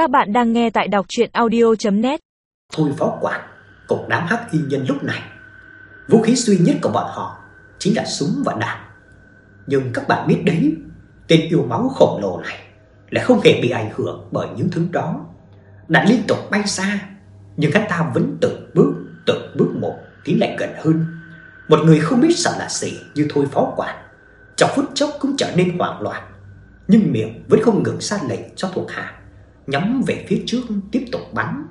Các bạn đang nghe tại đọc chuyện audio.net Thôi phó quản cục đám hắc y nhân lúc này. Vũ khí duy nhất của bọn họ Chính là súng và đạn. Nhưng các bạn biết đấy, Tên yêu máu khổng lồ này Lại không hề bị ảnh hưởng bởi những thứ đó. Đạn liên tục bay xa, Nhưng hắn ta vẫn từng bước Từng bước một tiến lại gần hơn. Một người không biết sợ là gì Như thôi phó quản Trong phút chốc cũng trở nên hoảng loạn, Nhưng miệng vẫn không ngừng ra lệnh cho thuộc hạ nhắm về phía trước tiếp tục bắn.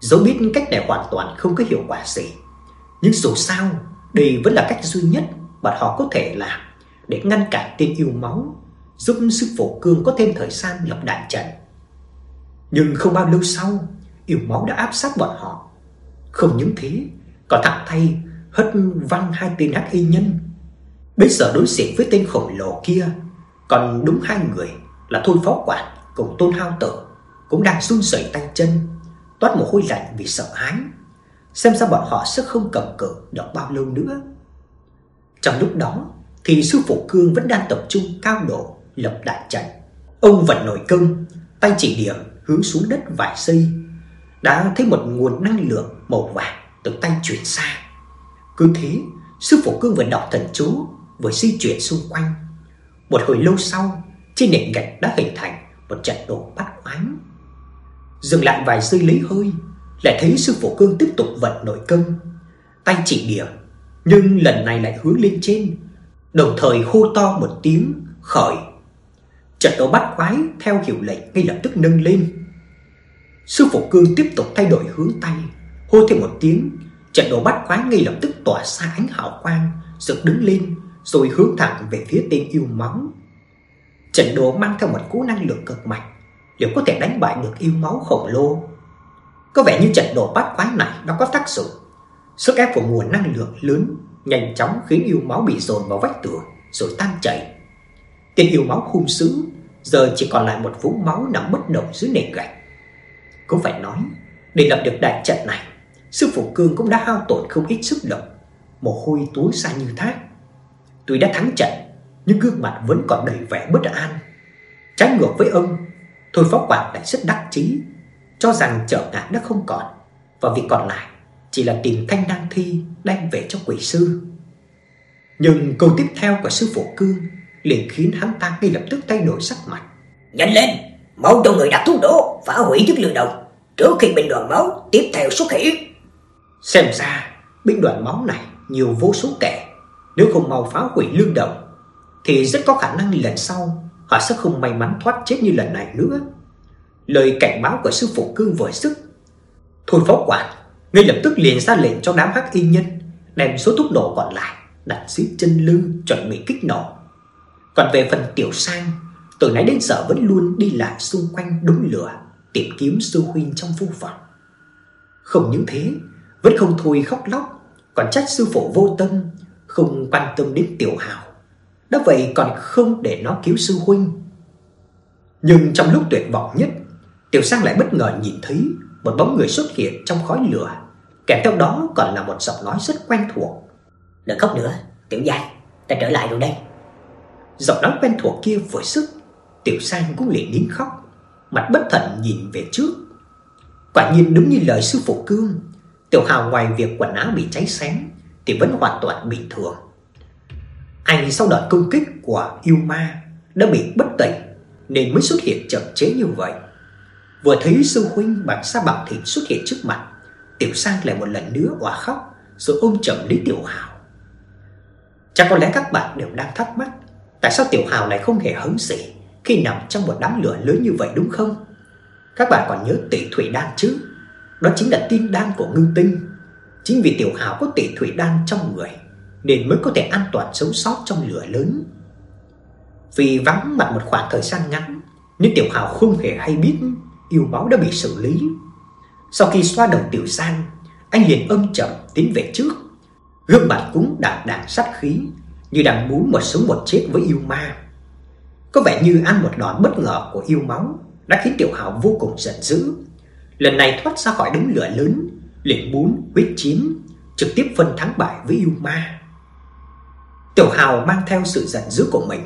Dẫu biết cách này hoàn toàn không có hiệu quả gì, nhưng dù sao, đây vẫn là cách duy nhất mà họ có thể làm để ngăn cản tên yêu máu, giúp sư phụ cương có thêm thời gian lập đại trận. Nhưng không bao lâu sau, yêu máu đã áp sát bọn họ. Không những thế, còn thẳng thay hất văng hai tên hắc y nhân. Bây giờ đối diện với tên khổng lồ kia, còn đúng hai người là Thôi Phó Quản cùng Tôn Hao Tử cũng đang run rẩy tay chân, toát mồ hôi lạnh vì sợ hãi. Xem ra bọn họ sức không cầm cự được bao lâu nữa. Trong lúc đó thì sư phụ Cương vẫn đang tập trung cao độ lập đại trận. Ông vận nội công, tay chỉ điểm hướng xuống đất vài giây, đã thấy một nguồn năng lượng màu vàng từ tay chuyển xa. Cứ thế, sư phụ Cương vừa đọc thần chú, vừa di chuyển xung quanh. Một hồi lâu sau, trên nền gạch đã hình thành một trận đồ bắt oán. Dừng lại vài giây lấy hơi, lại thấy sư phụ Cương tiếp tục vận nội công, tay chỉ điểm, nhưng lần này lại hướng lên trên, đồng thời hô to một tiếng khởi. Trận đấu bắt quái theo hiệu lệnh ngay lập tức nâng lên. Sư phụ Cương tiếp tục thay đổi hướng tay, hô thêm một tiếng, trận đấu bắt quái ngay lập tức tỏa ra ánh hào quang, dựng đứng lên rồi hướng thẳng về phía tên yêu máu. Trận đấu mang theo một cú năng lượng cực mạnh, liệu có thể đánh bại được yêu máu khổng lồ. Có vẻ như trận đồ bát quái này nó có tác dụng. Sức ép của nguồn năng lượng lớn nhanh chóng khiến yêu máu bị dồn vào vách tường rồi tan chảy. Tên yêu máu hung dữ giờ chỉ còn lại một vũng máu nằm bất động dưới nền gạch. Cũng phải nói, để lập được đại trận này, sư phụ Cương cũng đã hao tổn không ít sức lực, mồ hôi túa ra như thác. Tuy đã thắng trận, nhưng gương mặt vẫn còn đầy vẻ bất an. Trái ngược với ông, Thôi Phó Quản lại rất đắc chí, cho rằng trở ngại đã không còn, và việc còn lại chỉ là tìm thanh đăng thi đem về cho quỷ sư. Nhưng câu tiếp theo của sư phụ Cương liền khiến hắn ta ngay lập tức thay đổi sắc mặt. Nhanh lên, mau cho người đặt thuốc đổ, phá hủy chức lưu động trước khi binh đoàn máu tiếp theo xuất hiện. Xem ra, binh đoàn máu này nhiều vô số kẻ, nếu không mau phá hủy lương động thì rất có khả năng lần sau họ sẽ không may mắn thoát chết như lần này nữa. Lời cảnh báo của sư phụ Cương vừa sức. Thôi phó quản, ngay lập tức liền ra lệnh cho đám hắc y nhân đem số thuốc nổ còn lại đặt dưới chân lưng chuẩn bị kích nổ. Còn về phần Tiểu Sang, từ nãy đến giờ vẫn luôn đi lại xung quanh đống lửa, tìm kiếm sư huynh trong vô vọng. Không những thế, vẫn không thôi khóc lóc, còn trách sư phụ vô tâm, không quan tâm đến Tiểu Hào đã vậy còn không để nó cứu sư huynh. Nhưng trong lúc tuyệt vọng nhất, Tiểu Sang lại bất ngờ nhìn thấy một bóng người xuất hiện trong khói lửa, kèm theo đó còn là một giọng nói rất quen thuộc. Đừng khóc nữa, Tiểu Giai, ta trở lại rồi đây. Giọng nói quen thuộc kia vừa sức, Tiểu Sang cũng liền nín khóc, mặt bất thần nhìn về trước. Quả nhiên đúng như lời sư phụ Cương, Tiểu Hào ngoài việc quần áo bị cháy xém thì vẫn hoàn toàn bình thường. Anh sau đợt công kích của yêu ma đã bị bất tỉnh nên mới xuất hiện chậm chế như vậy. Vừa thấy sư huynh bằng sa bằng thịt xuất hiện trước mặt, Tiểu Sang lại một lần nữa òa khóc rồi ôm chầm lấy Tiểu Hào. Chắc có lẽ các bạn đều đang thắc mắc tại sao Tiểu Hào lại không hề hứng gì khi nằm trong một đám lửa lớn như vậy đúng không? Các bạn còn nhớ tỷ thủy đan chứ? Đó chính là tiên đan của ngư tinh. Chính vì Tiểu Hào có tỷ thủy đan trong người nên mới có thể an toàn sống sót trong lửa lớn. Vì vắng mặt một khoảng thời gian ngắn, nên Tiểu Hào không hề hay biết yêu báo đã bị xử lý. Sau khi xoa đầu Tiểu Sang, anh liền âm chậm tiến về trước, gương mặt cũng đằng đằng sát khí, như đang muốn một sống một chết với yêu ma. Có vẻ như ăn một đòn bất ngờ của yêu máu đã khiến Tiểu Hào vô cùng giận dữ. Lần này thoát ra khỏi đống lửa lớn, liền muốn quyết chiến, trực tiếp phân thắng bại với yêu ma. Tiểu Hào mang theo sự giận dữ của mình,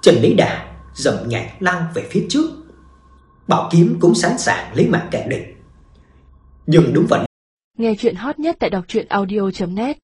Trần Lý đà, dậm nhảy lao về phía trước. bảo kiếm cũng sẵn sàng lấy mạng kẻ địch. Nhưng đúng vậy. Nghe chuyện hot nhất tại đọc truyện audio.net